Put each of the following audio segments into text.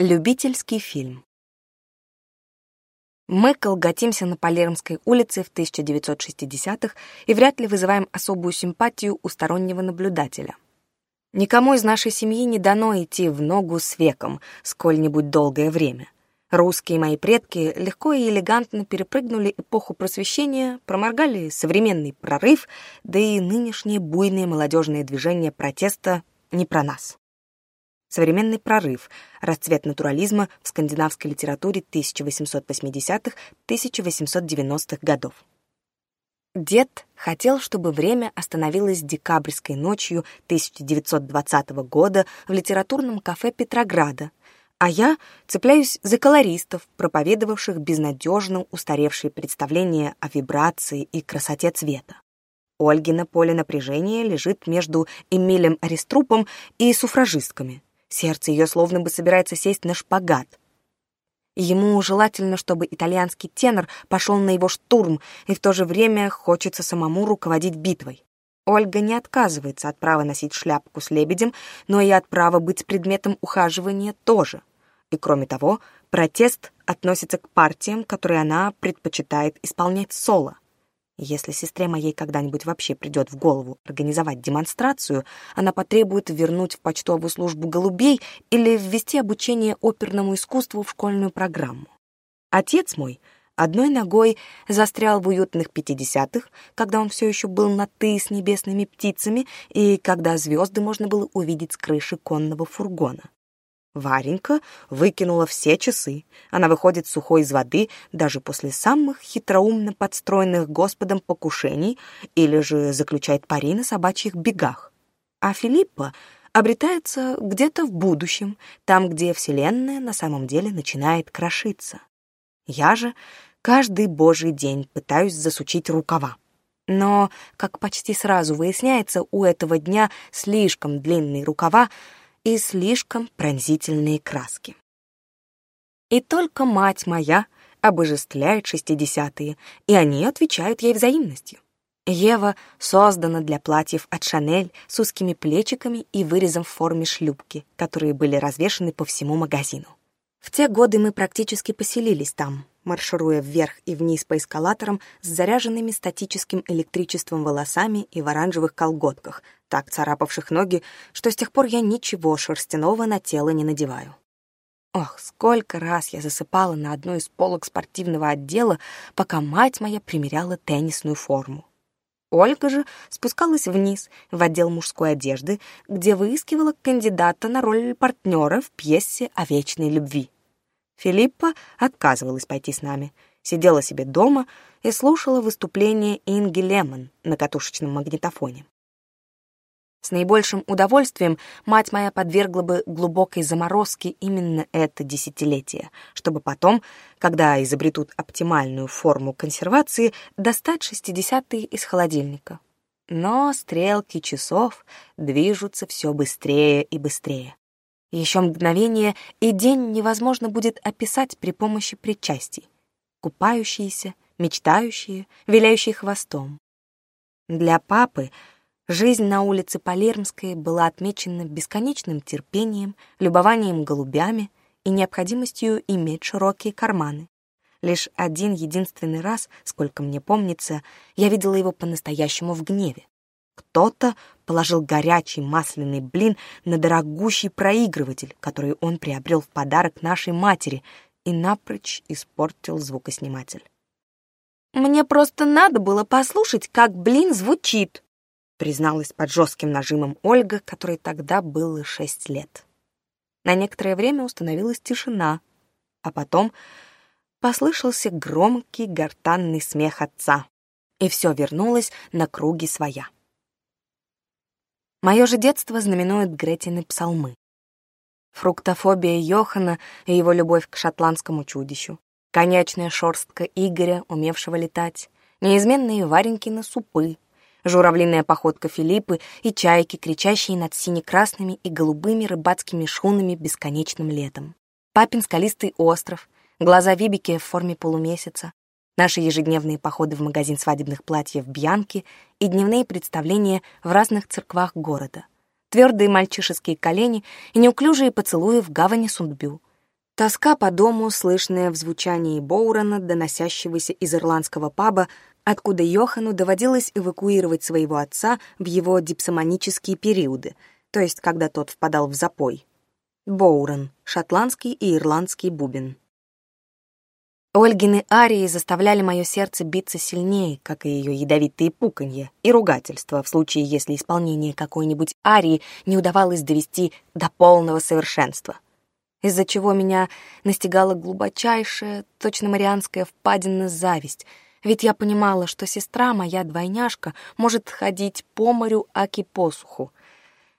Любительский фильм. Мы колготимся на Палермской улице в 1960-х и вряд ли вызываем особую симпатию у стороннего наблюдателя. Никому из нашей семьи не дано идти в ногу с веком сколь-нибудь долгое время. Русские мои предки легко и элегантно перепрыгнули эпоху просвещения, проморгали современный прорыв, да и нынешние буйные молодежные движения протеста не про нас. Современный прорыв. Расцвет натурализма в скандинавской литературе 1880-1890-х годов. Дед хотел, чтобы время остановилось декабрьской ночью 1920 года в литературном кафе Петрограда, а я цепляюсь за колористов, проповедовавших безнадежно устаревшие представления о вибрации и красоте цвета. Ольгина поле напряжения лежит между Эмилем Ариструпом и суфражистками – Сердце ее словно бы собирается сесть на шпагат. Ему желательно, чтобы итальянский тенор пошел на его штурм, и в то же время хочется самому руководить битвой. Ольга не отказывается от права носить шляпку с лебедем, но и от права быть предметом ухаживания тоже. И кроме того, протест относится к партиям, которые она предпочитает исполнять соло. Если сестре моей когда-нибудь вообще придет в голову организовать демонстрацию, она потребует вернуть в почтовую службу голубей или ввести обучение оперному искусству в школьную программу. Отец мой одной ногой застрял в уютных пятидесятых, когда он все еще был на «ты» с небесными птицами и когда звезды можно было увидеть с крыши конного фургона. Варенька выкинула все часы. Она выходит сухой из воды даже после самых хитроумно подстроенных Господом покушений или же заключает пари на собачьих бегах. А Филиппа обретается где-то в будущем, там, где Вселенная на самом деле начинает крошиться. Я же каждый божий день пытаюсь засучить рукава. Но, как почти сразу выясняется, у этого дня слишком длинные рукава, и слишком пронзительные краски. И только мать моя обожествляет шестидесятые, и они отвечают ей взаимностью. Ева создана для платьев от Шанель с узкими плечиками и вырезом в форме шлюпки, которые были развешаны по всему магазину. В те годы мы практически поселились там, маршируя вверх и вниз по эскалаторам с заряженными статическим электричеством волосами и в оранжевых колготках, так царапавших ноги, что с тех пор я ничего шерстяного на тело не надеваю. Ох, сколько раз я засыпала на одной из полок спортивного отдела, пока мать моя примеряла теннисную форму. Ольга же спускалась вниз, в отдел мужской одежды, где выискивала кандидата на роль партнера в пьесе о вечной любви. Филиппа отказывалась пойти с нами, сидела себе дома и слушала выступление Инги Лемон на катушечном магнитофоне. С наибольшим удовольствием мать моя подвергла бы глубокой заморозке именно это десятилетие, чтобы потом, когда изобретут оптимальную форму консервации, достать шестидесятые из холодильника. Но стрелки часов движутся все быстрее и быстрее. Еще мгновение, и день невозможно будет описать при помощи причастий. Купающиеся, мечтающие, виляющие хвостом. Для папы жизнь на улице Палермской была отмечена бесконечным терпением, любованием голубями и необходимостью иметь широкие карманы. Лишь один единственный раз, сколько мне помнится, я видела его по-настоящему в гневе. Кто-то положил горячий масляный блин на дорогущий проигрыватель, который он приобрел в подарок нашей матери, и напрочь испортил звукосниматель. «Мне просто надо было послушать, как блин звучит», призналась под жестким нажимом Ольга, которой тогда было шесть лет. На некоторое время установилась тишина, а потом послышался громкий гортанный смех отца, и все вернулось на круги своя. Мое же детство знаменует Гретины псалмы. Фруктофобия Йохана и его любовь к шотландскому чудищу. Конячная шорстка Игоря, умевшего летать. Неизменные Варенькины супы. Журавлиная походка Филиппы и чайки, кричащие над сине-красными и голубыми рыбацкими шунами бесконечным летом. Папин скалистый остров, глаза Вибики в форме полумесяца, Наши ежедневные походы в магазин свадебных платьев «Бьянки» и дневные представления в разных церквах города. Твердые мальчишеские колени и неуклюжие поцелуи в гавани Сундбю. Тоска по дому, слышная в звучании Боурона, доносящегося из ирландского паба, откуда Йохану доводилось эвакуировать своего отца в его дипсоманические периоды, то есть когда тот впадал в запой. Боурон — шотландский и ирландский бубен. Ольгины арии заставляли мое сердце биться сильнее, как и ее ядовитые пуканье и ругательства в случае, если исполнение какой-нибудь арии не удавалось довести до полного совершенства, из-за чего меня настигала глубочайшая, точно марианская впадина зависть, ведь я понимала, что сестра моя двойняшка может ходить по морю аки посуху.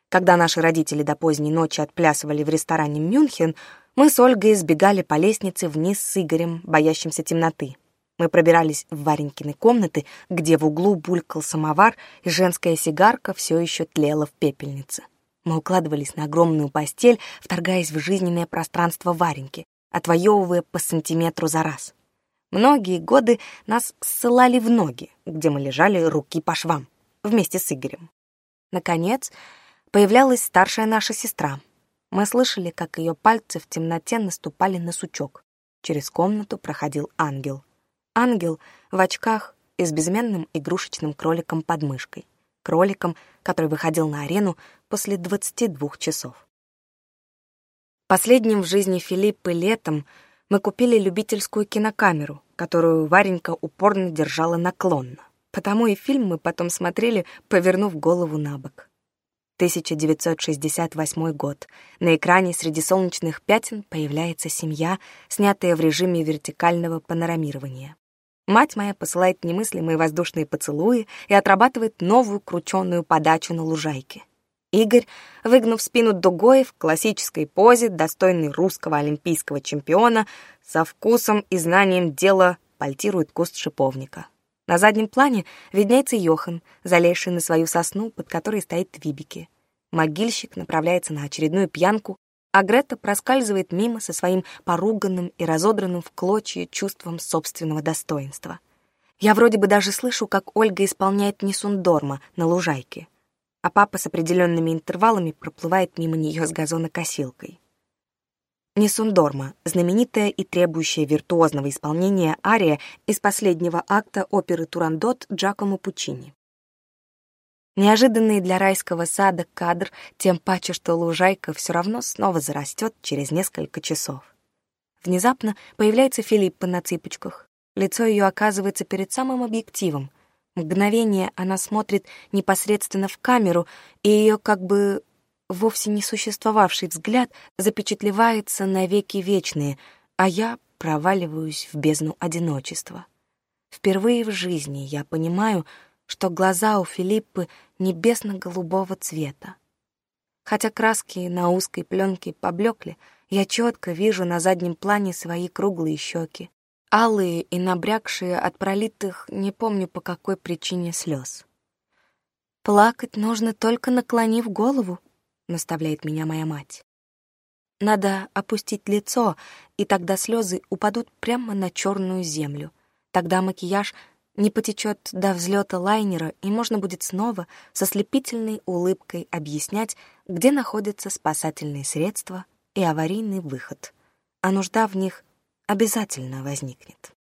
Когда наши родители до поздней ночи отплясывали в ресторане «Мюнхен», мы с Ольгой избегали по лестнице вниз с Игорем, боящимся темноты. Мы пробирались в Варенькины комнаты, где в углу булькал самовар, и женская сигарка все еще тлела в пепельнице. Мы укладывались на огромную постель, вторгаясь в жизненное пространство Вареньки, отвоевывая по сантиметру за раз. Многие годы нас ссылали в ноги, где мы лежали руки по швам, вместе с Игорем. Наконец, появлялась старшая наша сестра, мы слышали, как ее пальцы в темноте наступали на сучок. Через комнату проходил ангел. Ангел в очках и с безменным игрушечным кроликом под мышкой. Кроликом, который выходил на арену после 22 часов. Последним в жизни Филиппы летом мы купили любительскую кинокамеру, которую Варенька упорно держала наклонно. Потому и фильм мы потом смотрели, повернув голову на бок. 1968 год. На экране среди солнечных пятен появляется семья, снятая в режиме вертикального панорамирования. Мать моя посылает немыслимые воздушные поцелуи и отрабатывает новую крученую подачу на лужайке. Игорь, выгнув спину дугой в классической позе, достойный русского олимпийского чемпиона, со вкусом и знанием дела пальтирует куст шиповника. На заднем плане виднеется Йохан, залезший на свою сосну, под которой стоит Вибики. Могильщик направляется на очередную пьянку, а Грета проскальзывает мимо со своим поруганным и разодранным в клочья чувством собственного достоинства. Я вроде бы даже слышу, как Ольга исполняет Несундорма на лужайке, а папа с определенными интервалами проплывает мимо нее с газонокосилкой. косилкой. Несундорма, знаменитая и требующая виртуозного исполнения ария из последнего акта оперы Турандот Джакомо Пучини. Неожиданный для райского сада кадр, тем паче, что лужайка все равно снова зарастет через несколько часов. Внезапно появляется Филиппа на цыпочках. Лицо ее оказывается перед самым объективом. Мгновение она смотрит непосредственно в камеру, и ее как бы вовсе не существовавший взгляд запечатлевается навеки вечные, а я проваливаюсь в бездну одиночества. Впервые в жизни я понимаю, что глаза у Филиппы небесно-голубого цвета. Хотя краски на узкой пленке поблекли, я четко вижу на заднем плане свои круглые щеки, алые и набрякшие от пролитых, не помню по какой причине, слез. Плакать нужно только наклонив голову, наставляет меня моя мать. Надо опустить лицо, и тогда слезы упадут прямо на черную землю. Тогда макияж не потечет до взлета лайнера, и можно будет снова со слепительной улыбкой объяснять, где находятся спасательные средства и аварийный выход. А нужда в них обязательно возникнет.